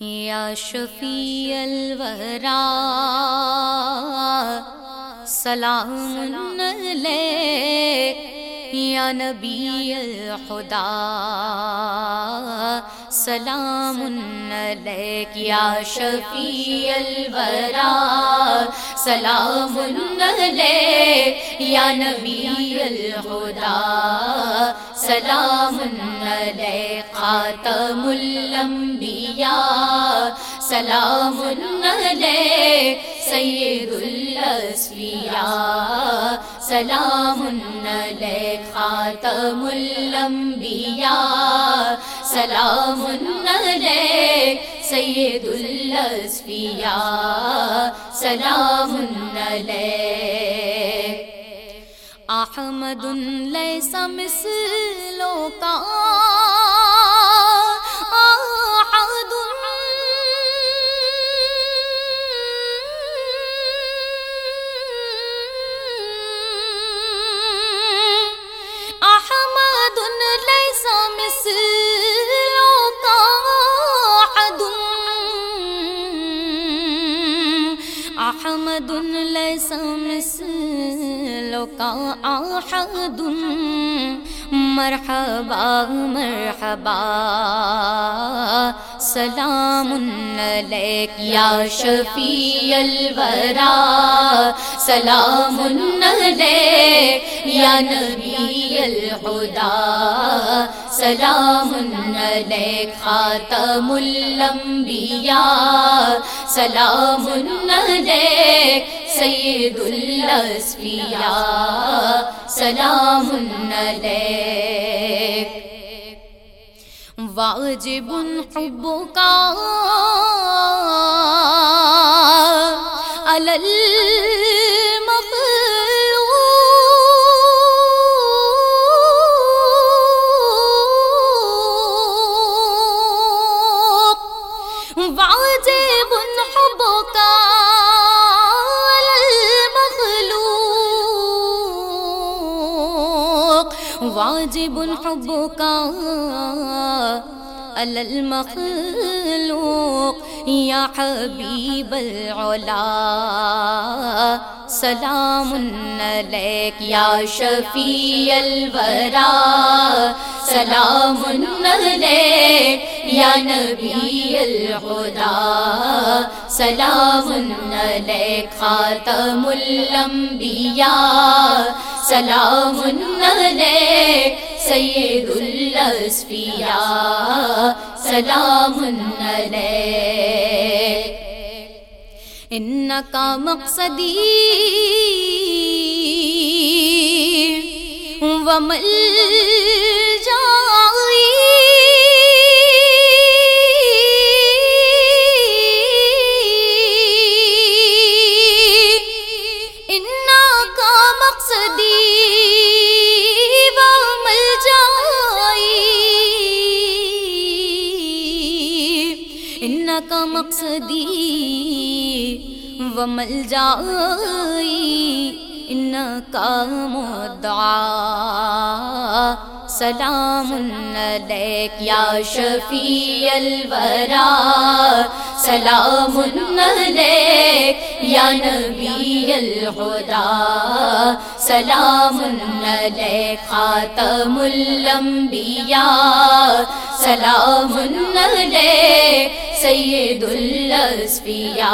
یا شفیع الورا سلام لے یا نبی الخدا سلام لیک یا شفیع الورا سلام لے یا نبی الخدا سلام لے خاتم الانبیاء. سلام لے سید الاسفیاء. سلام لے خاتم الانبیاء. سلام لے سید الاسفیاء. سلام لے احمد لیس مثلو کا احد احمد لیس مثلو کا احد مرحبا مرحبا، سلام علیک یا شفیع الورا، سلام علیک یا نبی الہدا، سلام علیک خاتم الانبیاء، سلام علیک سید الاسفیاء. سلام علیک. واجب حبك على المخلوق. واجب حبك على واجب حبك على المخلوق يا حبيب العلا. سلام عليك يا شفيع الورى سلام عليك يا نبي الهدى سلام عليك خاتم الأنبياء سلام عليك سید الاسفیاء سلام ان کا مقصدی ومل جائی انکا مقصدی ومل جائی انکا مدعا۔ سلام علیک یا شفیع الورا۔ سلام علیک یا نبی الہدا۔ سلام علیک خاتم الانبیاء۔ سلام علیک سید الاسفیاء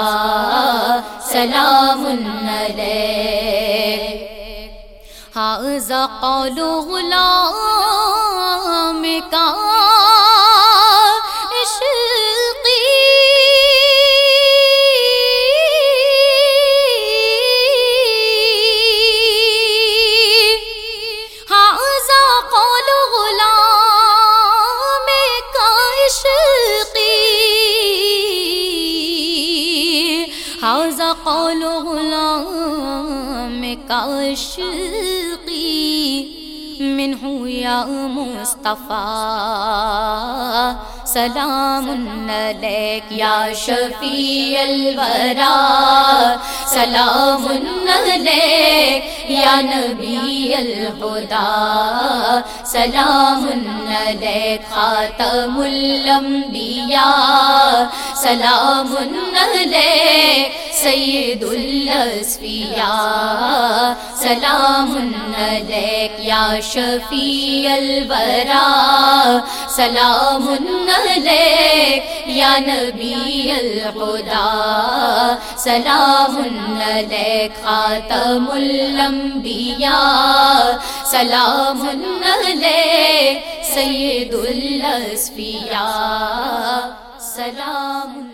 سلام علیہ۔ هذا قول غلام عشقي هذا قول کاشقی عشقي منه یا مصطفیٰ، سلام علیک یا شفیع الورا، سلام علیک یا نبی الهدى سلام علیک خاتم الانبیاء سلام علیک سید الاسفیاء سلام علیک یا شفیع الورا، سلام علیک یا نبی الخدا سلام علیک خاتم الانبیاء، سلام علیک سید الاسفیاء سلام